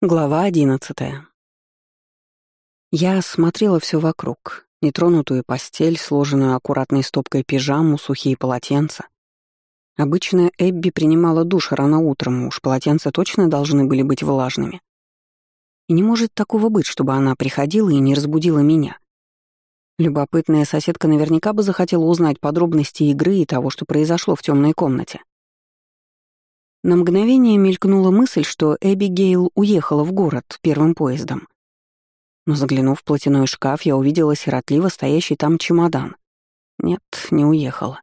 Глава одиннадцатая. Я осмотрела все вокруг. Нетронутую постель, сложенную аккуратной стопкой пижаму, сухие полотенца. Обычно Эбби принимала душ рано утром, уж полотенца точно должны были быть влажными. И не может такого быть, чтобы она приходила и не разбудила меня. Любопытная соседка наверняка бы захотела узнать подробности игры и того, что произошло в темной комнате. На мгновение мелькнула мысль, что Эбигейл уехала в город первым поездом. Но заглянув в платяной шкаф, я увидела сиротливо стоящий там чемодан. Нет, не уехала.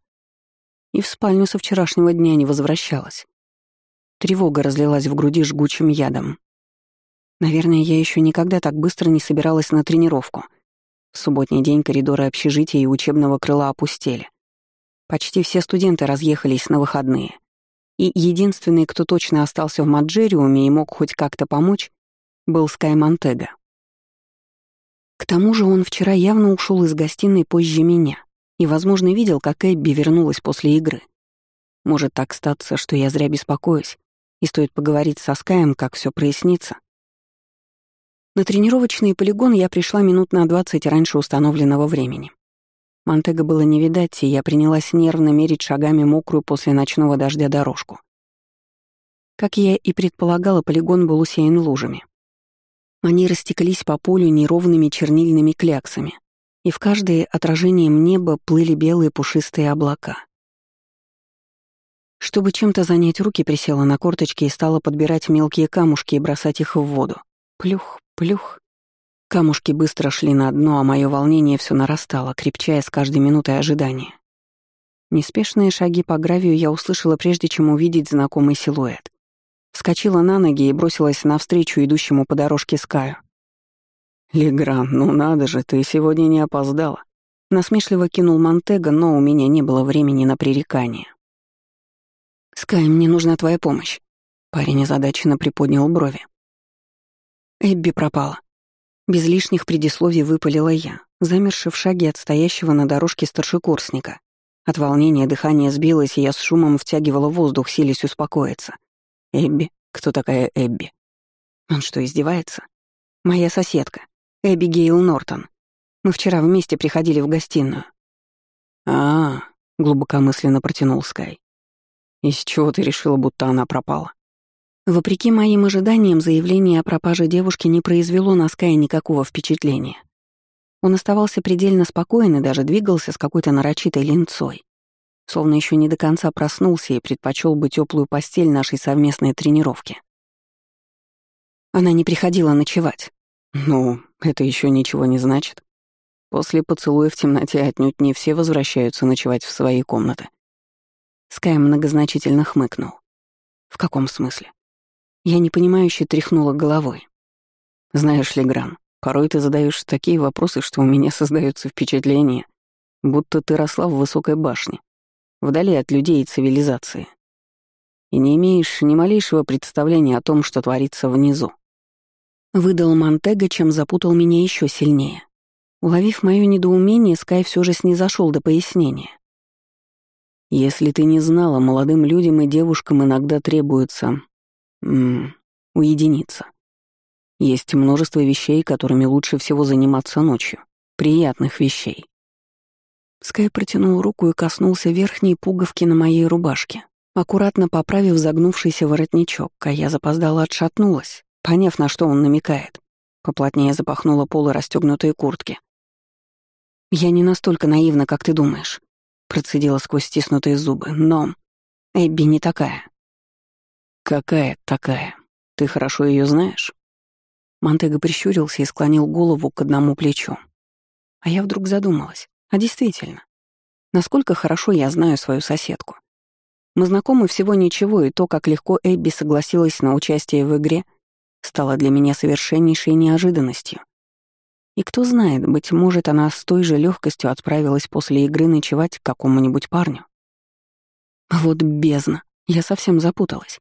И в спальню со вчерашнего дня не возвращалась. Тревога разлилась в груди жгучим ядом. Наверное, я еще никогда так быстро не собиралась на тренировку. В субботний день коридоры общежития и учебного крыла опустели. Почти все студенты разъехались на выходные и единственный, кто точно остался в Маджериуме и мог хоть как-то помочь, был Скай Монтега. К тому же он вчера явно ушел из гостиной позже меня и, возможно, видел, как Эбби вернулась после игры. Может так статься, что я зря беспокоюсь, и стоит поговорить со Скаем, как все прояснится. На тренировочный полигон я пришла минут на двадцать раньше установленного времени. Монтега было не видать, и я принялась нервно мерить шагами мокрую после ночного дождя дорожку. Как я и предполагала, полигон был усеян лужами. Они растекались по полю неровными чернильными кляксами, и в каждое отражением неба плыли белые пушистые облака. Чтобы чем-то занять руки, присела на корточки и стала подбирать мелкие камушки и бросать их в воду. Плюх, плюх. Камушки быстро шли на дно, а мое волнение все нарастало, крепчая с каждой минутой ожидания. Неспешные шаги по гравию я услышала, прежде чем увидеть знакомый силуэт. Вскочила на ноги и бросилась навстречу идущему по дорожке Скаю. «Легран, ну надо же, ты сегодня не опоздала». Насмешливо кинул Монтега, но у меня не было времени на пререкание. «Скай, мне нужна твоя помощь». Парень озадаченно приподнял брови. Эбби пропала. Без лишних предисловий выпалила я, замерши в шаге от стоящего на дорожке старшекурсника. От волнения дыхание сбилось, и я с шумом втягивала воздух, силясь успокоиться. «Эбби? Кто такая Эбби?» «Он что, издевается?» «Моя соседка, Эбби Гейл Нортон. Мы вчера вместе приходили в гостиную». «А-а», — глубокомысленно протянул Скай. «Из чего ты решила, будто она пропала?» Вопреки моим ожиданиям, заявление о пропаже девушки не произвело на Скай никакого впечатления. Он оставался предельно спокоен и даже двигался с какой-то нарочитой линцой, словно еще не до конца проснулся и предпочел бы теплую постель нашей совместной тренировки. Она не приходила ночевать. Ну, это еще ничего не значит. После поцелуя в темноте отнюдь не все возвращаются ночевать в свои комнаты. Скай многозначительно хмыкнул. В каком смысле? Я непонимающе тряхнула головой. «Знаешь ли, Гран, порой ты задаешь такие вопросы, что у меня создается впечатление, будто ты росла в высокой башне, вдали от людей и цивилизации, и не имеешь ни малейшего представления о том, что творится внизу». Выдал Монтега, чем запутал меня еще сильнее. Уловив мое недоумение, Скай все же снизошел до пояснения. «Если ты не знала, молодым людям и девушкам иногда требуется М уединиться. Есть множество вещей, которыми лучше всего заниматься ночью. Приятных вещей. Скай протянул руку и коснулся верхней пуговки на моей рубашке, аккуратно поправив загнувшийся воротничок, а я запоздала отшатнулась, поняв, на что он намекает. Поплотнее запахнула полы расстегнутые куртки. «Я не настолько наивна, как ты думаешь», — процедила сквозь стиснутые зубы, «но Эбби не такая. «Какая такая? Ты хорошо ее знаешь?» Монтега прищурился и склонил голову к одному плечу. А я вдруг задумалась. А действительно, насколько хорошо я знаю свою соседку. Мы знакомы всего ничего, и то, как легко Эбби согласилась на участие в игре, стало для меня совершеннейшей неожиданностью. И кто знает, быть может, она с той же легкостью отправилась после игры ночевать к какому-нибудь парню. Вот бездна, я совсем запуталась.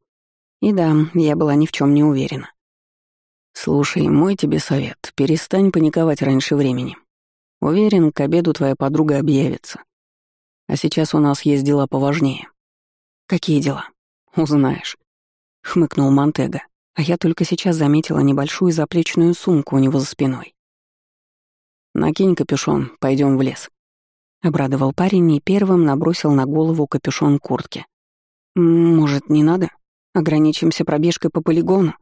И да, я была ни в чем не уверена. «Слушай, мой тебе совет, перестань паниковать раньше времени. Уверен, к обеду твоя подруга объявится. А сейчас у нас есть дела поважнее». «Какие дела?» «Узнаешь», — хмыкнул Монтега. А я только сейчас заметила небольшую заплечную сумку у него за спиной. «Накинь капюшон, пойдем в лес», — обрадовал парень и первым набросил на голову капюшон куртки. «Может, не надо? Ограничимся пробежкой по полигону?»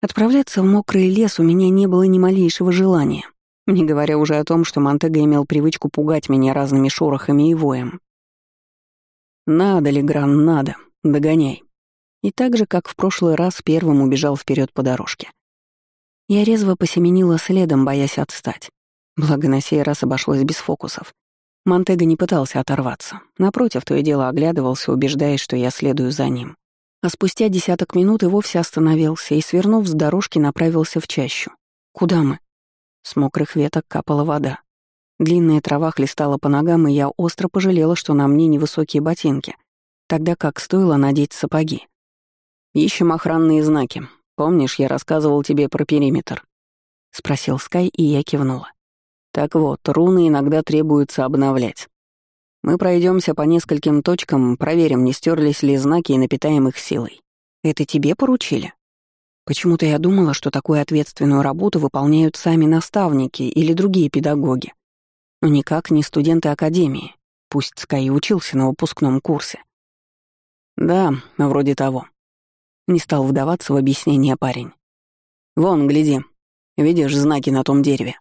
Отправляться в мокрый лес у меня не было ни малейшего желания, не говоря уже о том, что Монтега имел привычку пугать меня разными шорохами и воем. «Надо ли, Гран, надо. Догоняй». И так же, как в прошлый раз, первым убежал вперед по дорожке. Я резво посеменила следом, боясь отстать. Благо, на сей раз обошлось без фокусов. Монтега не пытался оторваться. Напротив, то и дело оглядывался, убеждаясь, что я следую за ним. А спустя десяток минут и вовсе остановился и, свернув с дорожки, направился в чащу. «Куда мы?» С мокрых веток капала вода. Длинная трава хлестала по ногам, и я остро пожалела, что на мне невысокие ботинки, тогда как стоило надеть сапоги. «Ищем охранные знаки. Помнишь, я рассказывал тебе про периметр?» — спросил Скай, и я кивнула. «Так вот, руны иногда требуется обновлять. Мы пройдемся по нескольким точкам, проверим, не стерлись ли знаки и напитаем их силой. Это тебе поручили?» Почему-то я думала, что такую ответственную работу выполняют сами наставники или другие педагоги, но никак не студенты академии, пусть Скай учился на выпускном курсе. «Да, вроде того», не стал вдаваться в объяснение парень. «Вон, гляди. Видишь знаки на том дереве?»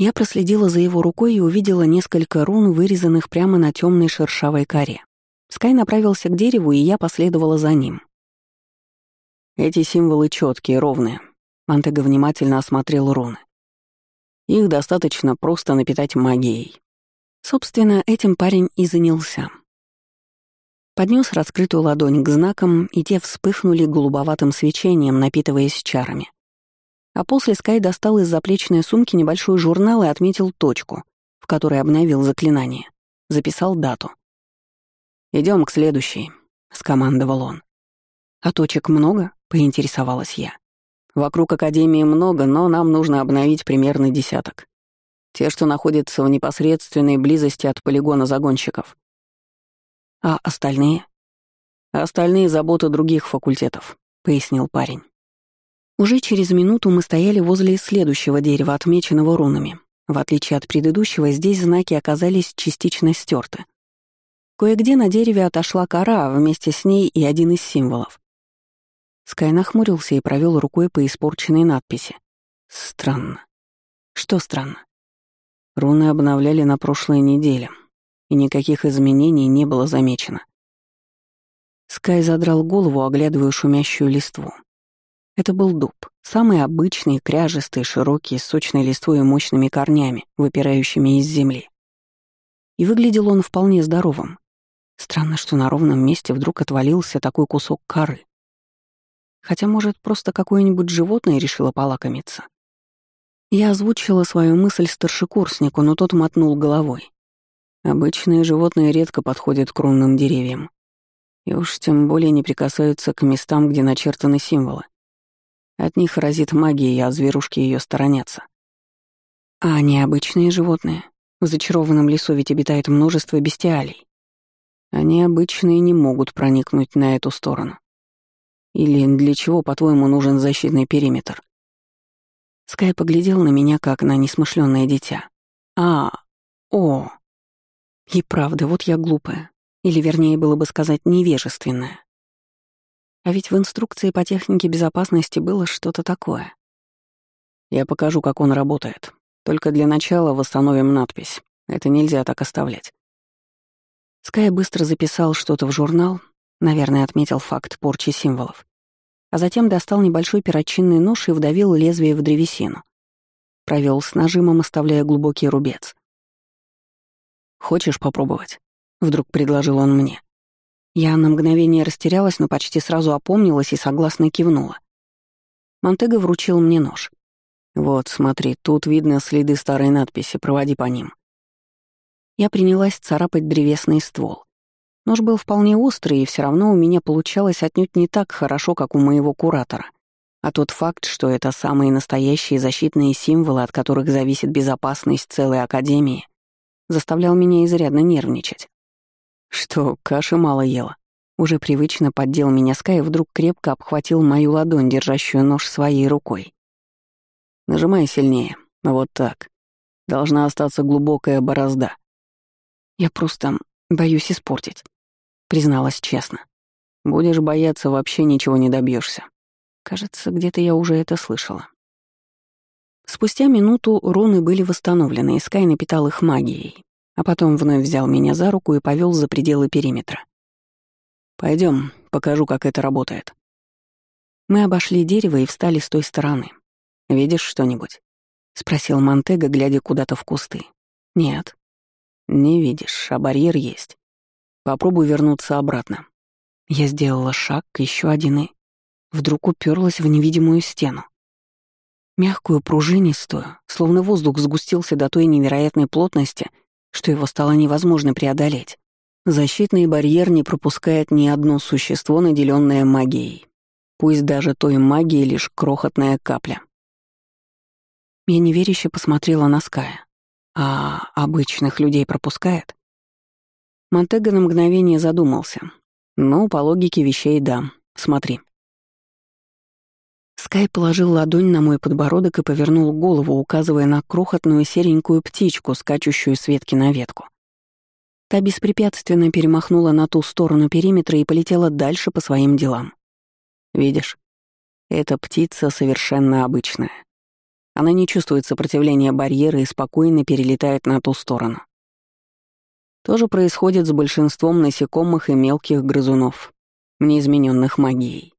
Я проследила за его рукой и увидела несколько рун, вырезанных прямо на темной шершавой коре. Скай направился к дереву, и я последовала за ним. Эти символы четкие, ровные. Мантега внимательно осмотрел руны. Их достаточно просто напитать магией. Собственно, этим парень и занялся. Поднес раскрытую ладонь к знакам, и те вспыхнули голубоватым свечением, напитываясь чарами. А после Скай достал из заплечной сумки небольшой журнал и отметил точку, в которой обновил заклинание. Записал дату. Идем к следующей», — скомандовал он. «А точек много?» — поинтересовалась я. «Вокруг Академии много, но нам нужно обновить примерно десяток. Те, что находятся в непосредственной близости от полигона загонщиков. А остальные? Остальные заботы других факультетов, пояснил парень. Уже через минуту мы стояли возле следующего дерева, отмеченного рунами. В отличие от предыдущего, здесь знаки оказались частично стерты. Кое-где на дереве отошла кора, а вместе с ней и один из символов. Скай нахмурился и провел рукой по испорченной надписи. Странно. Что странно? Руны обновляли на прошлой неделе, и никаких изменений не было замечено. Скай задрал голову, оглядывая шумящую листву. Это был дуб, самый обычный, кряжестый, широкий, с сочной листвой и мощными корнями, выпирающими из земли. И выглядел он вполне здоровым. Странно, что на ровном месте вдруг отвалился такой кусок коры. Хотя, может, просто какое-нибудь животное решило полакомиться. Я озвучила свою мысль старшекурснику, но тот мотнул головой. Обычные животные редко подходят к рунным деревьям. И уж тем более не прикасаются к местам, где начертаны символы. От них разит магия, а зверушки ее сторонятся. А они обычные животные. В зачарованном лесу ведь обитает множество бестиалей. Они обычные не могут проникнуть на эту сторону. Или для чего, по-твоему, нужен защитный периметр? Скай поглядел на меня, как на несмышленное дитя. А, о, и правда, вот я глупая. Или, вернее, было бы сказать, невежественная. А ведь в инструкции по технике безопасности было что-то такое. Я покажу, как он работает. Только для начала восстановим надпись. Это нельзя так оставлять. Скай быстро записал что-то в журнал, наверное, отметил факт порчи символов. А затем достал небольшой перочинный нож и вдавил лезвие в древесину. Провел с нажимом, оставляя глубокий рубец. «Хочешь попробовать?» — вдруг предложил он мне. Я на мгновение растерялась, но почти сразу опомнилась и согласно кивнула. Монтега вручил мне нож. «Вот, смотри, тут видно следы старой надписи, проводи по ним». Я принялась царапать древесный ствол. Нож был вполне острый, и все равно у меня получалось отнюдь не так хорошо, как у моего куратора. А тот факт, что это самые настоящие защитные символы, от которых зависит безопасность целой Академии, заставлял меня изрядно нервничать. «Что, каши мало ела?» — Уже привычно поддел меня Скай и вдруг крепко обхватил мою ладонь, держащую нож своей рукой. «Нажимай сильнее. Вот так. Должна остаться глубокая борозда». «Я просто боюсь испортить», — призналась честно. «Будешь бояться, вообще ничего не добьешься. Кажется, где-то я уже это слышала. Спустя минуту руны были восстановлены, и Скай напитал их магией, а потом вновь взял меня за руку и повел за пределы периметра. Пойдем, покажу, как это работает. Мы обошли дерево и встали с той стороны. «Видишь что-нибудь?» — спросил Монтега, глядя куда-то в кусты. «Нет». «Не видишь, а барьер есть. Попробуй вернуться обратно». Я сделала шаг, еще один и... Вдруг уперлась в невидимую стену. Мягкую, пружинистую, словно воздух сгустился до той невероятной плотности, что его стало невозможно преодолеть. Защитный барьер не пропускает ни одно существо, наделенное магией. Пусть даже той магии лишь крохотная капля. Я неверяще посмотрела на Ская. А обычных людей пропускает? Монтега на мгновение задумался. Ну, по логике вещей, да. Смотри. Скай положил ладонь на мой подбородок и повернул голову, указывая на крохотную серенькую птичку, скачущую с ветки на ветку. Та беспрепятственно перемахнула на ту сторону периметра и полетела дальше по своим делам. Видишь, эта птица совершенно обычная. Она не чувствует сопротивления барьера и спокойно перелетает на ту сторону. То же происходит с большинством насекомых и мелких грызунов, неизмененных магией.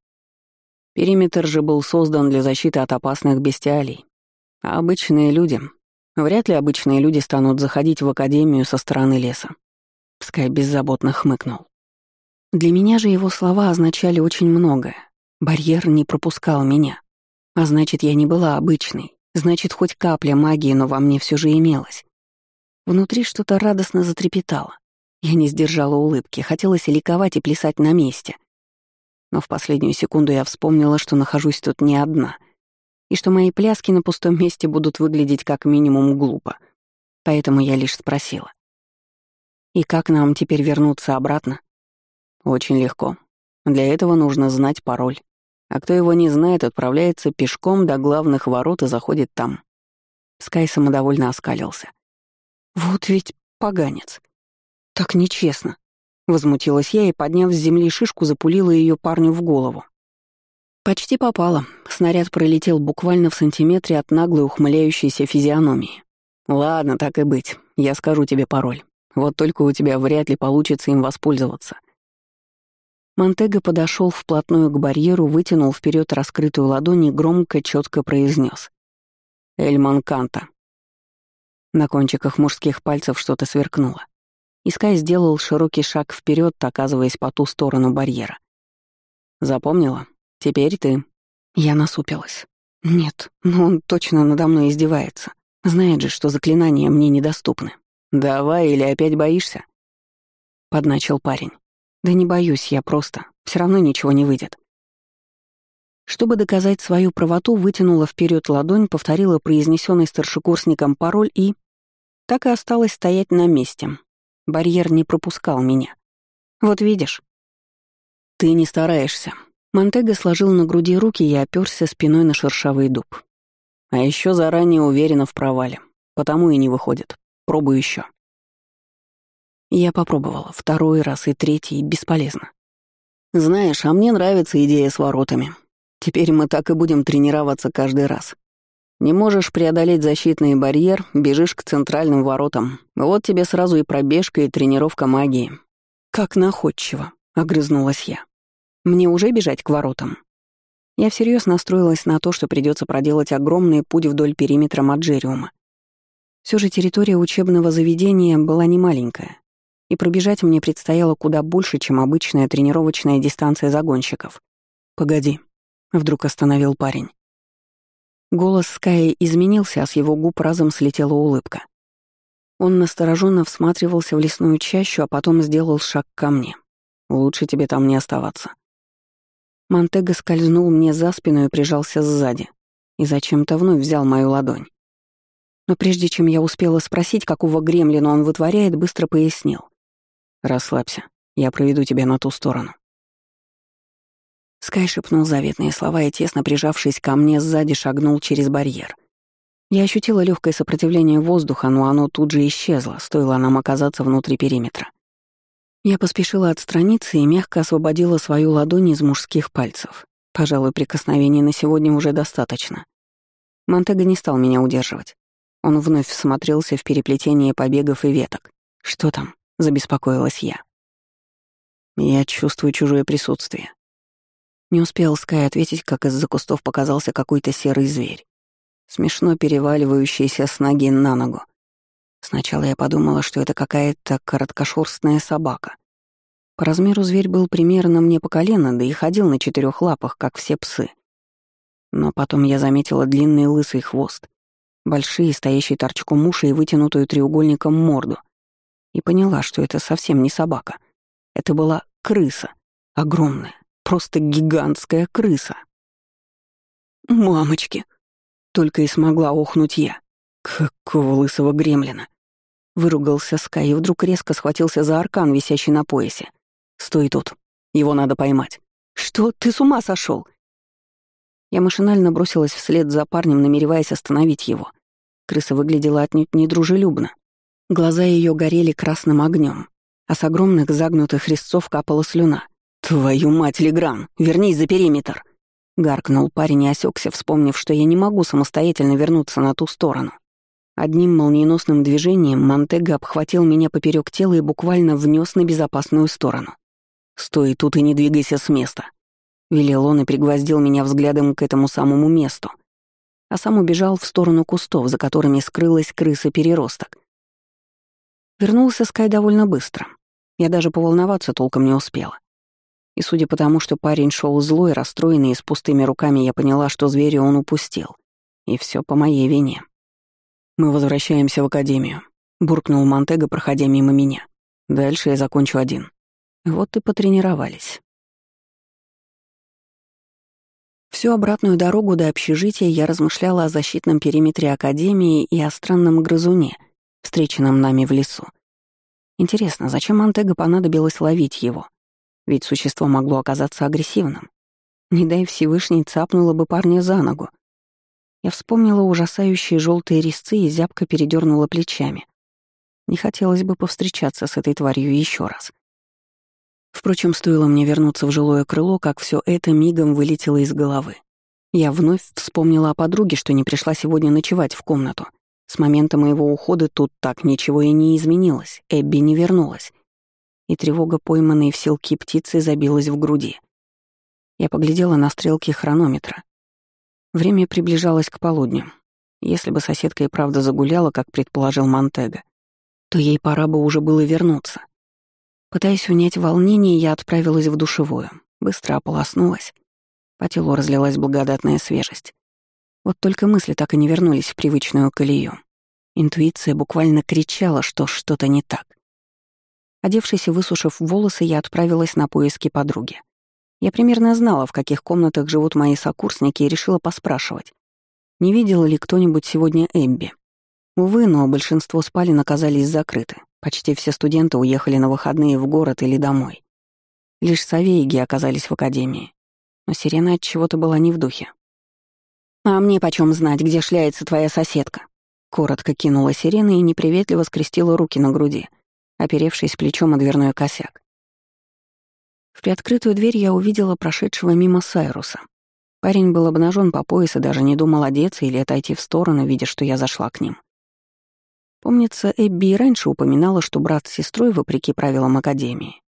Периметр же был создан для защиты от опасных бестиалий. А обычные люди... Вряд ли обычные люди станут заходить в академию со стороны леса. Скай беззаботно хмыкнул. Для меня же его слова означали очень многое. Барьер не пропускал меня. А значит, я не была обычной. Значит, хоть капля магии, но во мне все же имелась. Внутри что-то радостно затрепетало. Я не сдержала улыбки, хотелось ликовать и плясать на месте. Но в последнюю секунду я вспомнила, что нахожусь тут не одна, и что мои пляски на пустом месте будут выглядеть как минимум глупо. Поэтому я лишь спросила. «И как нам теперь вернуться обратно?» «Очень легко. Для этого нужно знать пароль. А кто его не знает, отправляется пешком до главных ворот и заходит там». Скай самодовольно оскалился. «Вот ведь поганец. Так нечестно. Возмутилась я и, подняв с земли шишку, запулила ее парню в голову. Почти попала. Снаряд пролетел буквально в сантиметре от наглой ухмыляющейся физиономии. «Ладно, так и быть. Я скажу тебе пароль. Вот только у тебя вряд ли получится им воспользоваться». Монтега подошел вплотную к барьеру, вытянул вперед раскрытую ладонь и громко, четко произнес: «Эльман Канта». На кончиках мужских пальцев что-то сверкнуло. Искай сделал широкий шаг вперед, оказываясь по ту сторону барьера. «Запомнила? Теперь ты». Я насупилась. «Нет, но он точно надо мной издевается. Знает же, что заклинания мне недоступны. Давай или опять боишься?» Подначил парень. «Да не боюсь я просто. Все равно ничего не выйдет». Чтобы доказать свою правоту, вытянула вперед ладонь, повторила произнесенный старшекурсником пароль и... Так и осталась стоять на месте, Барьер не пропускал меня. Вот видишь. Ты не стараешься. Монтега сложил на груди руки и оперся спиной на шершавый дуб. А еще заранее уверена в провале. Потому и не выходит. Пробуй еще. Я попробовала. Второй раз и третий. Бесполезно. Знаешь, а мне нравится идея с воротами. Теперь мы так и будем тренироваться каждый раз. Не можешь преодолеть защитный барьер, бежишь к центральным воротам. Вот тебе сразу и пробежка, и тренировка магии. Как находчиво, огрызнулась я. Мне уже бежать к воротам. Я всерьез настроилась на то, что придется проделать огромный путь вдоль периметра Маджериума. Все же территория учебного заведения была не маленькая, и пробежать мне предстояло куда больше, чем обычная тренировочная дистанция загонщиков. «Погоди», — вдруг остановил парень. Голос Ская изменился, а с его губ разом слетела улыбка. Он настороженно всматривался в лесную чащу, а потом сделал шаг ко мне. «Лучше тебе там не оставаться». Монтега скользнул мне за спину и прижался сзади, и зачем-то вновь взял мою ладонь. Но прежде чем я успела спросить, какого гремлина он вытворяет, быстро пояснил. «Расслабься, я проведу тебя на ту сторону. Скай шепнул заветные слова и, тесно прижавшись ко мне, сзади шагнул через барьер. Я ощутила легкое сопротивление воздуха, но оно тут же исчезло, стоило нам оказаться внутри периметра. Я поспешила отстраниться и мягко освободила свою ладонь из мужских пальцев. Пожалуй, прикосновений на сегодня уже достаточно. Монтега не стал меня удерживать. Он вновь всмотрелся в переплетение побегов и веток. «Что там?» — забеспокоилась я. «Я чувствую чужое присутствие». Не успел Скай ответить, как из-за кустов показался какой-то серый зверь, смешно переваливающийся с ноги на ногу. Сначала я подумала, что это какая-то короткошерстная собака. По размеру зверь был примерно мне по колено, да и ходил на четырех лапах, как все псы. Но потом я заметила длинный лысый хвост, большие, стоящие торчком уши и вытянутую треугольником морду. И поняла, что это совсем не собака. Это была крыса. Огромная, просто гигантская крыса. «Мамочки!» — только и смогла охнуть я. Какого лысого гремлина! Выругался Скай и вдруг резко схватился за аркан, висящий на поясе. «Стой тут. Его надо поймать». «Что? Ты с ума сошел? Я машинально бросилась вслед за парнем, намереваясь остановить его. Крыса выглядела отнюдь недружелюбно. Глаза ее горели красным огнем, а с огромных загнутых резцов капала слюна. «Твою мать, Легран, вернись за периметр!» Гаркнул парень и осекся, вспомнив, что я не могу самостоятельно вернуться на ту сторону. Одним молниеносным движением Монтега обхватил меня поперек тела и буквально внес на безопасную сторону. «Стой тут и не двигайся с места», — велел он и пригвоздил меня взглядом к этому самому месту, а сам убежал в сторону кустов, за которыми скрылась крыса-переросток. Вернулся Скай довольно быстро. Я даже поволноваться толком не успела. И судя по тому, что парень шел злой, расстроенный и с пустыми руками, я поняла, что зверя он упустил. И все по моей вине. «Мы возвращаемся в академию», — буркнул Монтега, проходя мимо меня. «Дальше я закончу один». Вот и потренировались. Всю обратную дорогу до общежития я размышляла о защитном периметре Академии и о странном грызуне, встреченном нами в лесу. Интересно, зачем Монтега понадобилось ловить его? Ведь существо могло оказаться агрессивным. Не дай Всевышний цапнуло бы парня за ногу, я вспомнила ужасающие желтые резцы и зябко передернула плечами. Не хотелось бы повстречаться с этой тварью еще раз. Впрочем, стоило мне вернуться в жилое крыло, как все это мигом вылетело из головы. Я вновь вспомнила о подруге, что не пришла сегодня ночевать в комнату. С момента моего ухода тут так ничего и не изменилось, Эбби не вернулась. И тревога пойманной в селки птицы забилась в груди. Я поглядела на стрелки хронометра. Время приближалось к полудню. Если бы соседка и правда загуляла, как предположил Монтега, то ей пора бы уже было вернуться. Пытаясь унять волнение, я отправилась в душевую. Быстро ополоснулась. По телу разлилась благодатная свежесть. Вот только мысли так и не вернулись в привычную колею. Интуиция буквально кричала, что что-то не так. Одевшись и высушив волосы, я отправилась на поиски подруги. Я примерно знала, в каких комнатах живут мои сокурсники, и решила поспрашивать, не видел ли кто-нибудь сегодня Эмби. Увы, но большинство спален оказались закрыты. Почти все студенты уехали на выходные в город или домой. Лишь Савейги оказались в академии. Но Сирена от чего-то была не в духе. «А мне почем знать, где шляется твоя соседка?» Коротко кинула Сирена и неприветливо скрестила руки на груди, оперевшись плечом о дверной косяк. В приоткрытую дверь я увидела прошедшего мимо Сайруса. Парень был обнажен по пояс и даже не думал одеться или отойти в сторону, видя, что я зашла к ним. Помнится, Эбби и раньше упоминала, что брат с сестрой, вопреки правилам Академии,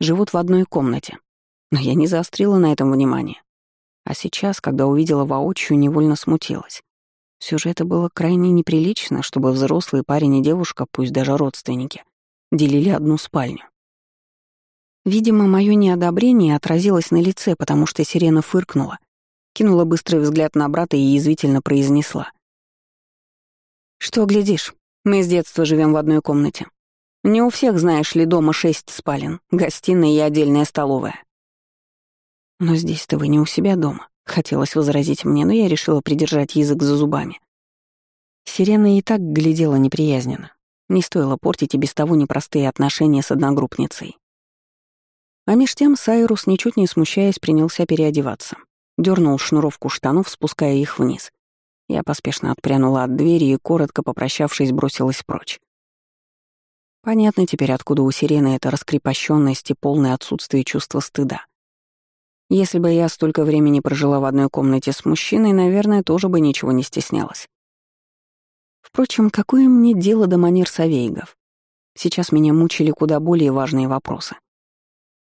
живут в одной комнате. Но я не заострила на этом внимание. А сейчас, когда увидела воочию, невольно смутилась. Все же это было крайне неприлично, чтобы взрослый парень и девушка, пусть даже родственники, делили одну спальню. Видимо, мое неодобрение отразилось на лице, потому что сирена фыркнула, кинула быстрый взгляд на брата и язвительно произнесла. «Что глядишь? Мы с детства живем в одной комнате. Не у всех, знаешь ли, дома шесть спален, гостиная и отдельная столовая». «Но здесь-то вы не у себя дома», — хотелось возразить мне, но я решила придержать язык за зубами. Сирена и так глядела неприязненно. Не стоило портить и без того непростые отношения с одногруппницей. А меж тем Сайрус, ничуть не смущаясь, принялся переодеваться. Дернул шнуровку штанов, спуская их вниз. Я поспешно отпрянула от двери и, коротко попрощавшись, бросилась прочь. Понятно теперь, откуда у Сирены эта раскрепощенность и полное отсутствие чувства стыда. Если бы я столько времени прожила в одной комнате с мужчиной, наверное, тоже бы ничего не стеснялась. Впрочем, какое мне дело до манер Савейгов? Сейчас меня мучили куда более важные вопросы.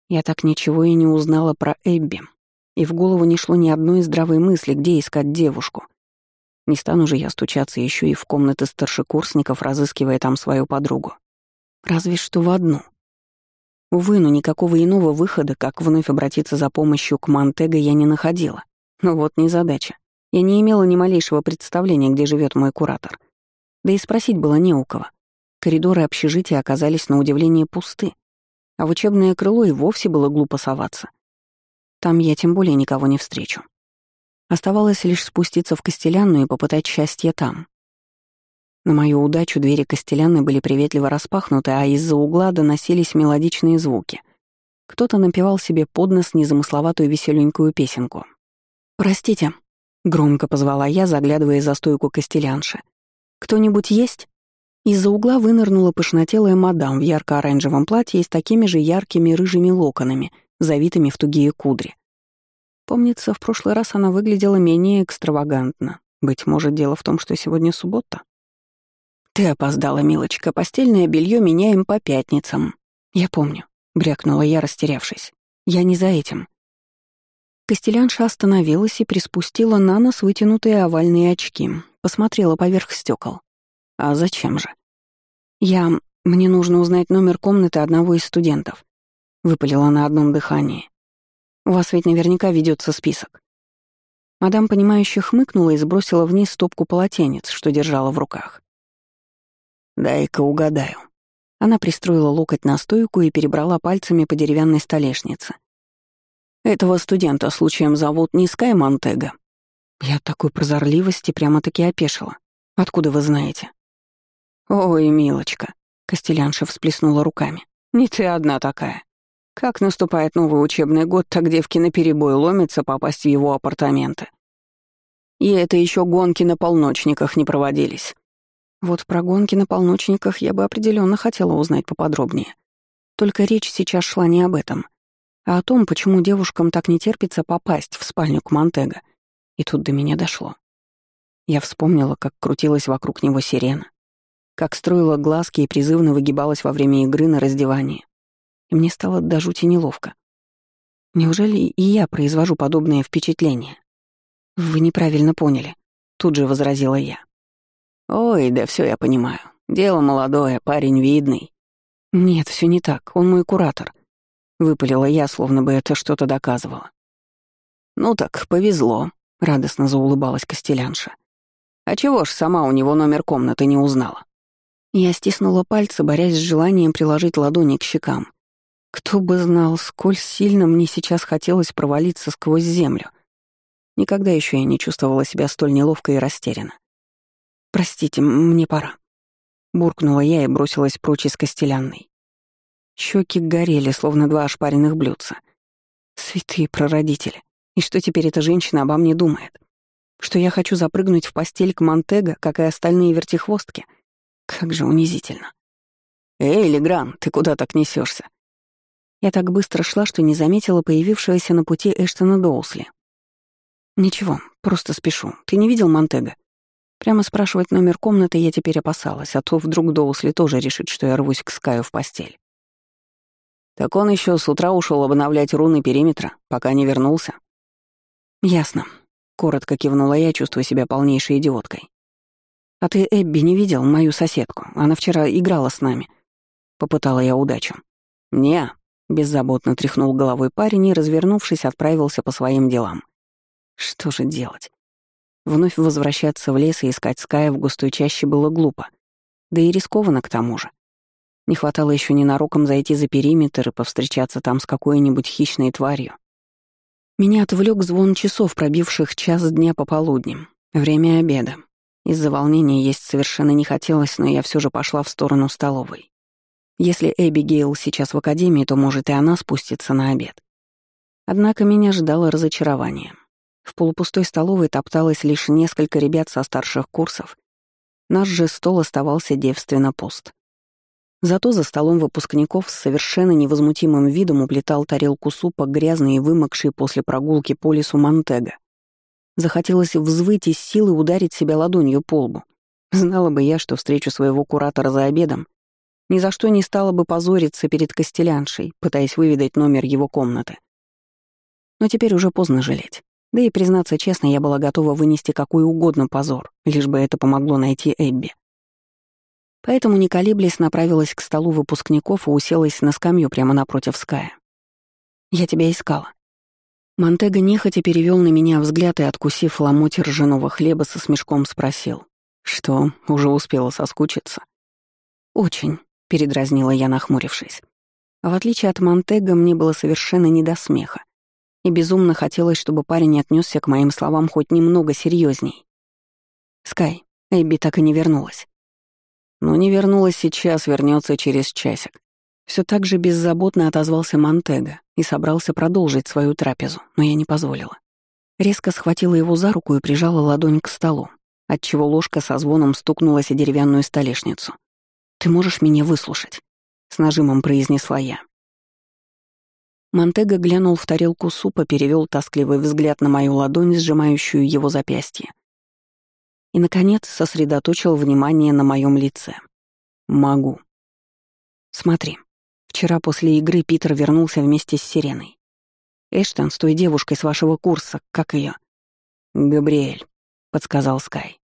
Я так ничего и не узнала про Эбби, и в голову не шло ни одной здравой мысли, где искать девушку. Не стану же я стучаться еще и в комнаты старшекурсников, разыскивая там свою подругу. Разве что в одну. Увы, но никакого иного выхода, как вновь обратиться за помощью к Монтего, я не находила. Но вот незадача. Я не имела ни малейшего представления, где живет мой куратор. Да и спросить было не у кого. Коридоры общежития оказались на удивление пусты а в учебное крыло и вовсе было глупо соваться. Там я тем более никого не встречу. Оставалось лишь спуститься в Костелянную и попытать счастье там. На мою удачу двери Костелянной были приветливо распахнуты, а из-за угла доносились мелодичные звуки. Кто-то напевал себе под нос незамысловатую веселенькую песенку. «Простите», — громко позвала я, заглядывая за стойку Костелянши. «Кто-нибудь есть?» Из-за угла вынырнула пышнотелая мадам в ярко-оранжевом платье и с такими же яркими рыжими локонами, завитыми в тугие кудри. Помнится, в прошлый раз она выглядела менее экстравагантно. Быть может, дело в том, что сегодня суббота? «Ты опоздала, милочка. Постельное белье меняем по пятницам». «Я помню», — брякнула я, растерявшись. «Я не за этим». Костелянша остановилась и приспустила на нос вытянутые овальные очки, посмотрела поверх стекол. «А зачем же?» «Я... Мне нужно узнать номер комнаты одного из студентов», — выпалила на одном дыхании. «У вас ведь наверняка ведется список». Мадам, понимающе хмыкнула и сбросила вниз стопку полотенец, что держала в руках. «Дай-ка угадаю». Она пристроила локоть на стойку и перебрала пальцами по деревянной столешнице. «Этого студента случаем зовут не Скай Монтега?» Я от такой прозорливости прямо-таки опешила. «Откуда вы знаете?» «Ой, милочка», — Костелянша всплеснула руками, — «не ты одна такая. Как наступает новый учебный год, так девки наперебой ломятся попасть в его апартаменты. И это еще гонки на полночниках не проводились. Вот про гонки на полночниках я бы определенно хотела узнать поподробнее. Только речь сейчас шла не об этом, а о том, почему девушкам так не терпится попасть в спальню к Монтего. И тут до меня дошло. Я вспомнила, как крутилась вокруг него сирена, как строила глазки и призывно выгибалась во время игры на раздевании. И мне стало до жути неловко. Неужели и я произвожу подобное впечатление? Вы неправильно поняли, тут же возразила я. Ой, да все я понимаю. Дело молодое, парень видный. Нет, все не так, он мой куратор. Выпалила я, словно бы это что-то доказывало. Ну так, повезло, радостно заулыбалась Костелянша. А чего ж сама у него номер комнаты не узнала? Я стиснула пальцы, борясь с желанием приложить ладони к щекам. Кто бы знал, сколь сильно мне сейчас хотелось провалиться сквозь землю. Никогда еще я не чувствовала себя столь неловко и растерянно. «Простите, мне пора», — буркнула я и бросилась прочь из костелянной. Щеки горели, словно два ошпаренных блюдца. Святые прародители. И что теперь эта женщина обо мне думает? Что я хочу запрыгнуть в постель к Монтего, как и остальные вертихвостки — как же унизительно. «Эй, Легран, ты куда так несешься? Я так быстро шла, что не заметила появившегося на пути Эштона Доусли. «Ничего, просто спешу. Ты не видел Монтега?» Прямо спрашивать номер комнаты я теперь опасалась, а то вдруг Доусли тоже решит, что я рвусь к Скаю в постель. Так он еще с утра ушел обновлять руны периметра, пока не вернулся. «Ясно», — коротко кивнула я, чувствуя себя полнейшей идиоткой. «А ты Эбби не видел, мою соседку? Она вчера играла с нами». Попытала я удачу. «Не», — беззаботно тряхнул головой парень и, развернувшись, отправился по своим делам. Что же делать? Вновь возвращаться в лес и искать Ская в густой чаще было глупо. Да и рискованно к тому же. Не хватало еще ненароком зайти за периметр и повстречаться там с какой-нибудь хищной тварью. Меня отвлек звон часов, пробивших час дня пополудни. Время обеда. Из-за волнения есть совершенно не хотелось, но я все же пошла в сторону столовой. Если Эбигейл сейчас в академии, то, может, и она спустится на обед. Однако меня ждало разочарование. В полупустой столовой топталось лишь несколько ребят со старших курсов. Наш же стол оставался девственно пуст. Зато за столом выпускников с совершенно невозмутимым видом уплетал тарелку супа, грязный и вымокший после прогулки по лесу Монтега. Захотелось взвыть из силы ударить себя ладонью по лбу. Знала бы я, что встречу своего куратора за обедом, ни за что не стала бы позориться перед Костеляншей, пытаясь выведать номер его комнаты. Но теперь уже поздно жалеть. Да и, признаться честно, я была готова вынести какой угодно позор, лишь бы это помогло найти Эбби. Поэтому, не колеблясь, направилась к столу выпускников и уселась на скамью прямо напротив Ская. «Я тебя искала». Монтега нехотя перевел на меня взгляд и, откусив ломоть ржаного хлеба, со смешком спросил. «Что, уже успела соскучиться?» «Очень», — передразнила я, нахмурившись. В отличие от Монтега, мне было совершенно не до смеха. И безумно хотелось, чтобы парень отнесся к моим словам хоть немного серьезней. «Скай, Эбби так и не вернулась. Но не вернулась сейчас, вернется через часик. Все так же беззаботно отозвался Монтега и собрался продолжить свою трапезу, но я не позволила. Резко схватила его за руку и прижала ладонь к столу, отчего ложка со звоном стукнулась о деревянную столешницу. «Ты можешь меня выслушать?» — с нажимом произнесла я. Монтега глянул в тарелку супа, перевел тоскливый взгляд на мою ладонь, сжимающую его запястье, и, наконец, сосредоточил внимание на моем лице. «Могу». «Смотри, вчера после игры Питер вернулся вместе с Сиреной. Эштон с той девушкой с вашего курса, как ее? «Габриэль», — подсказал Скай.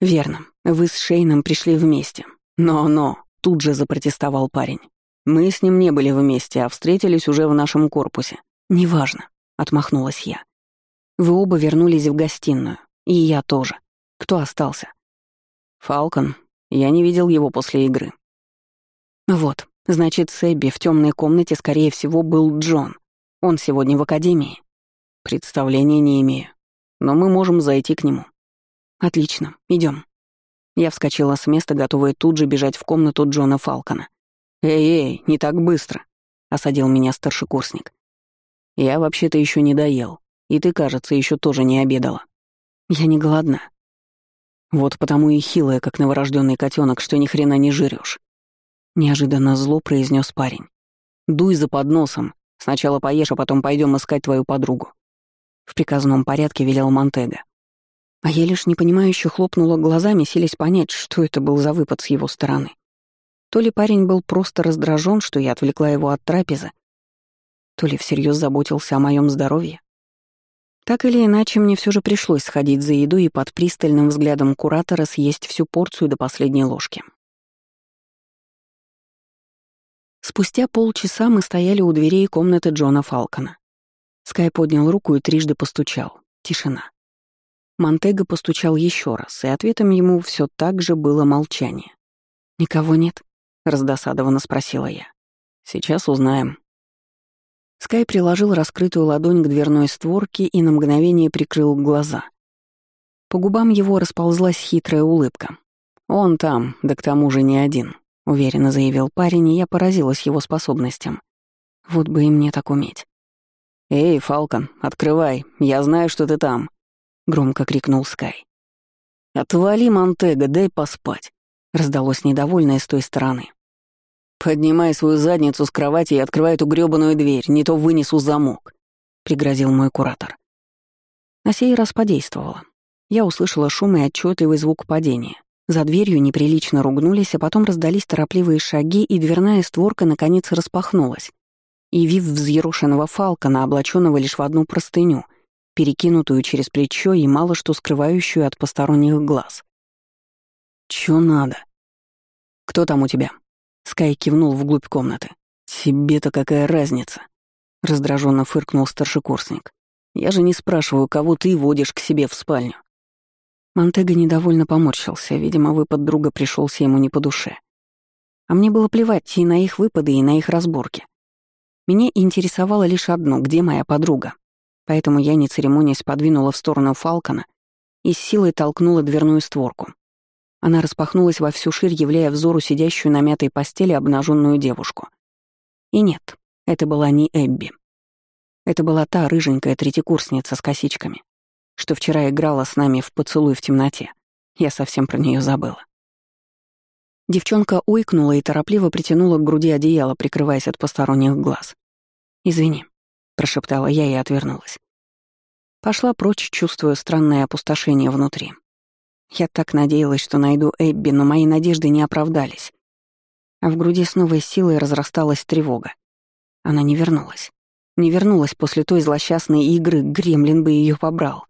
«Верно, вы с Шейном пришли вместе. Но-но», — тут же запротестовал парень. «Мы с ним не были вместе, а встретились уже в нашем корпусе». «Неважно», — отмахнулась я. «Вы оба вернулись в гостиную, и я тоже. Кто остался? Фалкон. Я не видел его после игры. Вот, значит, Себби в темной комнате, скорее всего, был Джон. Он сегодня в академии. Представления не имею. Но мы можем зайти к нему. Отлично, идем. Я вскочила с места, готовая тут же бежать в комнату Джона Фалкона. «Эй-эй, не так быстро», — осадил меня старшекурсник. «Я вообще-то еще не доел, и ты, кажется, еще тоже не обедала». «Я не голодна», вот потому и хилая, как новорожденный котенок, что ни хрена не жирешь. Неожиданно зло произнес парень. Дуй за подносом. Сначала поешь, а потом пойдем искать твою подругу. В приказном порядке велел Монтега. А я лишь непонимающе хлопнула глазами, селись понять, что это был за выпад с его стороны. То ли парень был просто раздражен, что я отвлекла его от трапезы, то ли всерьез заботился о моем здоровье. Так или иначе, мне все же пришлось сходить за едой и под пристальным взглядом куратора съесть всю порцию до последней ложки. Спустя полчаса мы стояли у дверей комнаты Джона Фалкона. Скай поднял руку и трижды постучал. Тишина. Монтега постучал еще раз, и ответом ему все так же было молчание. «Никого нет?» — раздосадованно спросила я. «Сейчас узнаем», Скай приложил раскрытую ладонь к дверной створке и на мгновение прикрыл глаза. По губам его расползлась хитрая улыбка. «Он там, да к тому же не один», — уверенно заявил парень, и я поразилась его способностям. Вот бы и мне так уметь. «Эй, Фалкон, открывай, я знаю, что ты там», — громко крикнул Скай. «Отвали, Монтега, дай поспать», — раздалось недовольное с той стороны. «Поднимай свою задницу с кровати и открывай эту грёбаную дверь, не то вынесу замок», — пригрозил мой куратор. На сей раз подействовало. Я услышала шум и отчетливый звук падения. За дверью неприлично ругнулись, а потом раздались торопливые шаги, и дверная створка наконец распахнулась, явив взъерошенного фалкона, облаченного лишь в одну простыню, перекинутую через плечо и мало что скрывающую от посторонних глаз. «Чё надо?» «Кто там у тебя?» Скай кивнул вглубь комнаты. «Тебе-то какая разница?» Раздраженно фыркнул старшекурсник. «Я же не спрашиваю, кого ты водишь к себе в спальню». Монтега недовольно поморщился, видимо, выпад друга пришелся ему не по душе. А мне было плевать и на их выпады, и на их разборки. Меня интересовало лишь одно — где моя подруга. Поэтому я, не церемонясь, подвинула в сторону Фалкона и с силой толкнула дверную створку. Она распахнулась во всю ширь, являя взору сидящую на мятой постели обнаженную девушку. И нет, это была не Эбби. Это была та рыженькая третьекурсница с косичками, что вчера играла с нами в поцелуй в темноте. Я совсем про нее забыла. Девчонка уйкнула и торопливо притянула к груди одеяло, прикрываясь от посторонних глаз. «Извини», — прошептала я и отвернулась. Пошла прочь, чувствуя странное опустошение внутри. Я так надеялась, что найду Эбби, но мои надежды не оправдались. А в груди с новой силой разрасталась тревога. Она не вернулась. Не вернулась после той злосчастной игры, Гремлин бы ее побрал.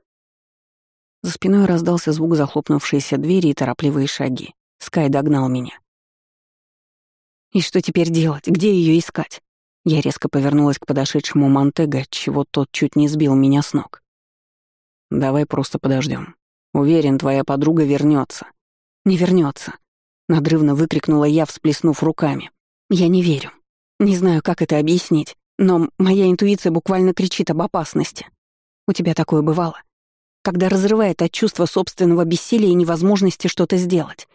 За спиной раздался звук захлопнувшейся двери и торопливые шаги. Скай догнал меня. «И что теперь делать? Где ее искать?» Я резко повернулась к подошедшему Монтега, чего тот чуть не сбил меня с ног. «Давай просто подождем. Уверен, твоя подруга вернется. «Не вернется, надрывно выкрикнула я, всплеснув руками. «Я не верю. Не знаю, как это объяснить, но моя интуиция буквально кричит об опасности. У тебя такое бывало? Когда разрывает от чувства собственного бессилия и невозможности что-то сделать.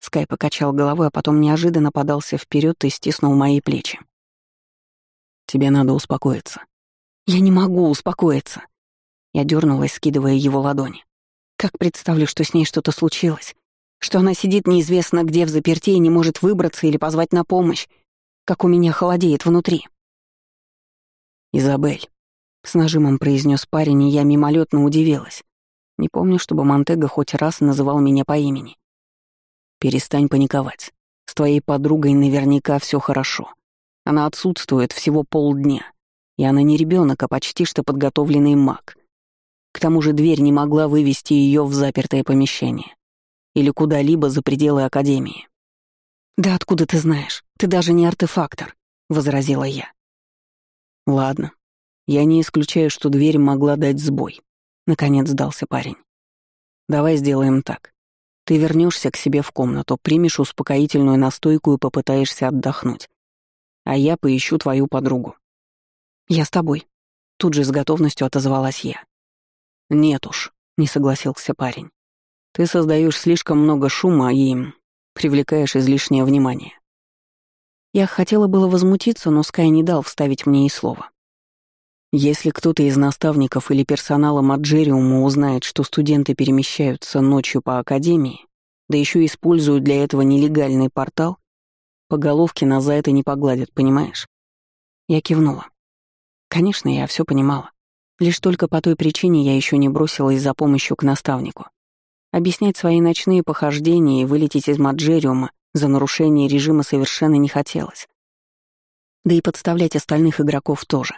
Скай покачал головой, а потом неожиданно подался вперед и стиснул мои плечи. «Тебе надо успокоиться». «Я не могу успокоиться». Я дернулась, скидывая его ладони. Как представлю, что с ней что-то случилось, что она сидит неизвестно где в заперти и не может выбраться или позвать на помощь, как у меня холодеет внутри. «Изабель», — с нажимом произнес парень, и я мимолетно удивилась. Не помню, чтобы Монтега хоть раз называл меня по имени. «Перестань паниковать. С твоей подругой наверняка все хорошо. Она отсутствует всего полдня, и она не ребенок, а почти что подготовленный маг. К тому же дверь не могла вывести ее в запертое помещение или куда-либо за пределы Академии. «Да откуда ты знаешь? Ты даже не артефактор», — возразила я. «Ладно. Я не исключаю, что дверь могла дать сбой», — наконец сдался парень. «Давай сделаем так. Ты вернешься к себе в комнату, примешь успокоительную настойку и попытаешься отдохнуть. А я поищу твою подругу». «Я с тобой», — тут же с готовностью отозвалась я. «Нет уж», — не согласился парень. «Ты создаешь слишком много шума и привлекаешь излишнее внимание». Я хотела было возмутиться, но Скай не дал вставить мне и слова. Если кто-то из наставников или персонала Маджериума узнает, что студенты перемещаются ночью по Академии, да еще используют для этого нелегальный портал, по головке нас за это не погладят, понимаешь? Я кивнула. Конечно, я все понимала. Лишь только по той причине я еще не бросилась за помощью к наставнику. Объяснять свои ночные похождения и вылететь из Маджериума за нарушение режима совершенно не хотелось. Да и подставлять остальных игроков тоже.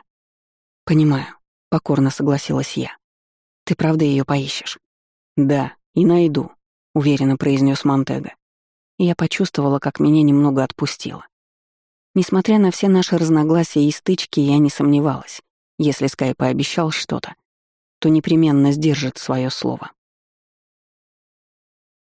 «Понимаю», — покорно согласилась я. «Ты правда ее поищешь?» «Да, и найду», — уверенно произнес Монтега. И я почувствовала, как меня немного отпустило. Несмотря на все наши разногласия и стычки, я не сомневалась. Если Скай пообещал что-то, то непременно сдержит свое слово.